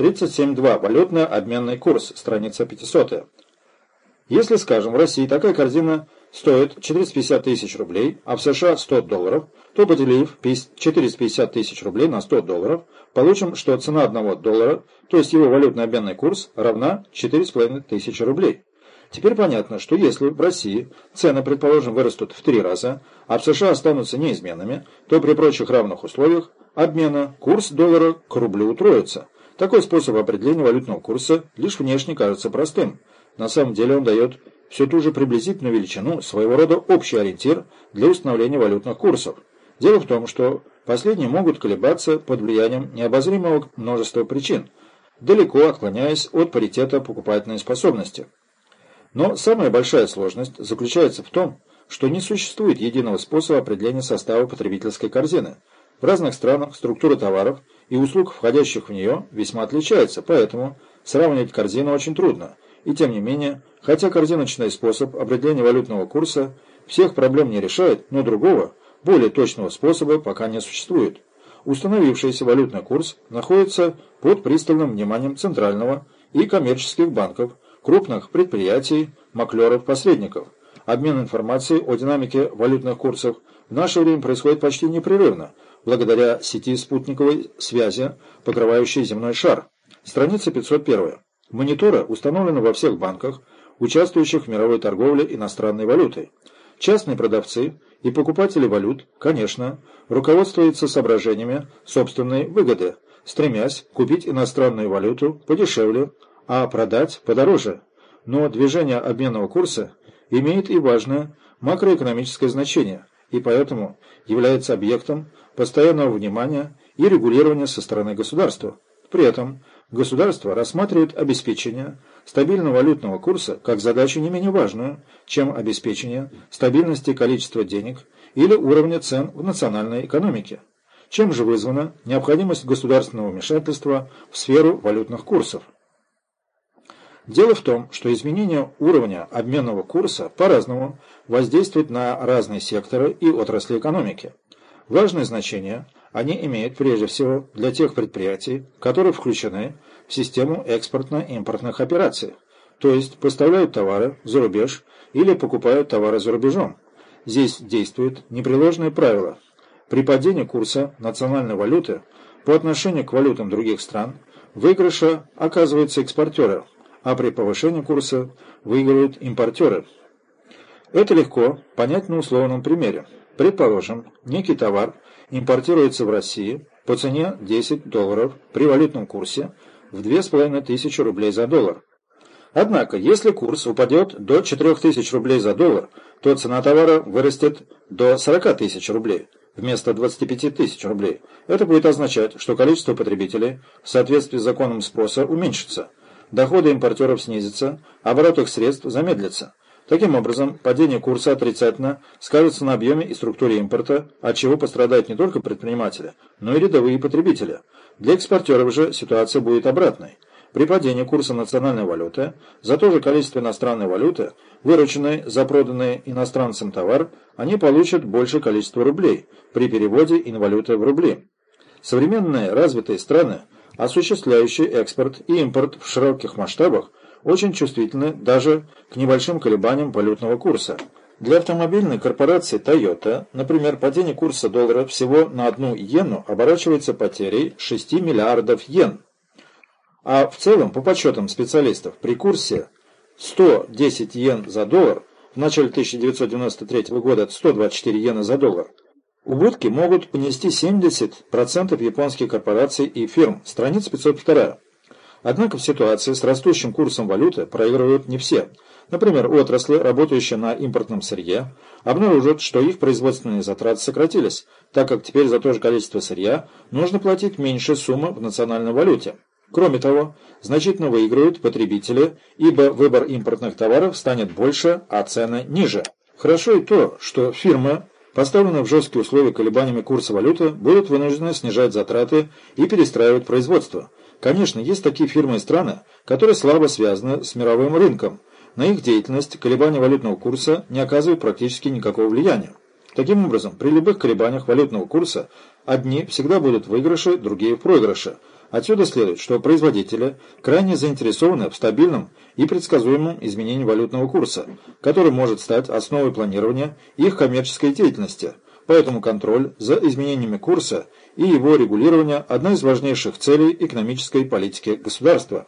37.2. Валютный обменный курс. Страница 500. Если, скажем, в России такая корзина стоит 450 тысяч рублей, а в США 100 долларов, то поделив 450 тысяч рублей на 100 долларов, получим, что цена одного доллара, то есть его валютный обменный курс, равна 4,5 тысячи рублей. Теперь понятно, что если в России цены, предположим, вырастут в три раза, а в США останутся неизменными, то при прочих равных условиях обмена курс доллара к рублю утроится. Такой способ определения валютного курса лишь внешне кажется простым. На самом деле он дает все ту же приблизительную величину, своего рода общий ориентир для установления валютных курсов. Дело в том, что последние могут колебаться под влиянием необозримого множества причин, далеко отклоняясь от паритета покупательной способности. Но самая большая сложность заключается в том, что не существует единого способа определения состава потребительской корзины. В разных странах структура товаров и услуг, входящих в нее, весьма отличается, поэтому сравнивать корзину очень трудно. И тем не менее, хотя корзиночный способ определения валютного курса всех проблем не решает, но другого, более точного способа пока не существует. Установившийся валютный курс находится под пристальным вниманием центрального и коммерческих банков, крупных предприятий, маклеров-посредников. Обмен информацией о динамике валютных курсов в наше время происходит почти непрерывно, благодаря сети спутниковой связи, покрывающей земной шар. Страница 501. Мониторы установлены во всех банках, участвующих в мировой торговле иностранной валютой. Частные продавцы и покупатели валют, конечно, руководствуются соображениями собственной выгоды, стремясь купить иностранную валюту подешевле, а продать подороже. Но движение обменного курса имеет и важное макроэкономическое значение, и поэтому является объектом постоянного внимания и регулирования со стороны государства. При этом государство рассматривает обеспечение стабильного валютного курса как задачу не менее важную, чем обеспечение стабильности количества денег или уровня цен в национальной экономике. Чем же вызвана необходимость государственного вмешательства в сферу валютных курсов? Дело в том, что изменение уровня обменного курса по-разному воздействует на разные секторы и отрасли экономики. Важное значение они имеют прежде всего для тех предприятий, которые включены в систему экспортно-импортных операций, то есть поставляют товары за рубеж или покупают товары за рубежом. Здесь действует непреложное правило. При падении курса национальной валюты по отношению к валютам других стран выигрыша оказываются экспортеры – а при повышении курса выигрывают импортеры. Это легко понять на условном примере. Предположим, некий товар импортируется в России по цене 10 долларов при валютном курсе в 2500 рублей за доллар. Однако, если курс упадет до 4000 рублей за доллар, то цена товара вырастет до 40 тысяч рублей вместо 25 тысяч рублей. Это будет означать, что количество потребителей в соответствии с законом спроса уменьшится – доходы импортеров снизятся, оборот их средств замедлится. Таким образом, падение курса отрицательно скажется на объеме и структуре импорта, от чего пострадают не только предприниматели, но и рядовые потребители. Для экспортеров же ситуация будет обратной. При падении курса национальной валюты за то же количество иностранной валюты, вырученной за проданный иностранцам товар, они получат большее количество рублей при переводе инвалюты в рубли. Современные развитые страны – осуществляющие экспорт и импорт в широких масштабах, очень чувствительны даже к небольшим колебаниям валютного курса. Для автомобильной корпорации Toyota, например, падение курса доллара всего на одну иену оборачивается потерей 6 миллиардов йен. А в целом, по подсчетам специалистов, при курсе 110 йен за доллар в начале 1993 года это 124 йена за доллар, Убытки могут понести 70% японских корпораций и фирм. Страница 502. Однако в ситуации с растущим курсом валюты проигрывают не все. Например, отрасли, работающие на импортном сырье, обнаружат, что их производственные затраты сократились, так как теперь за то же количество сырья нужно платить меньше суммы в национальной валюте. Кроме того, значительно выиграют потребители, ибо выбор импортных товаров станет больше, а цены ниже. Хорошо и то, что фирмы поставленные в жесткие условия колебаниями курса валюты, будут вынуждены снижать затраты и перестраивать производство. Конечно, есть такие фирмы и страны, которые слабо связаны с мировым рынком. На их деятельность колебания валютного курса не оказывают практически никакого влияния. Таким образом, при любых колебаниях валютного курса одни всегда будут в выигрыше, другие в проигрыше. Отсюда следует, что производители крайне заинтересованы в стабильном и предсказуемом изменении валютного курса, который может стать основой планирования их коммерческой деятельности. Поэтому контроль за изменениями курса и его регулирование – одна из важнейших целей экономической политики государства.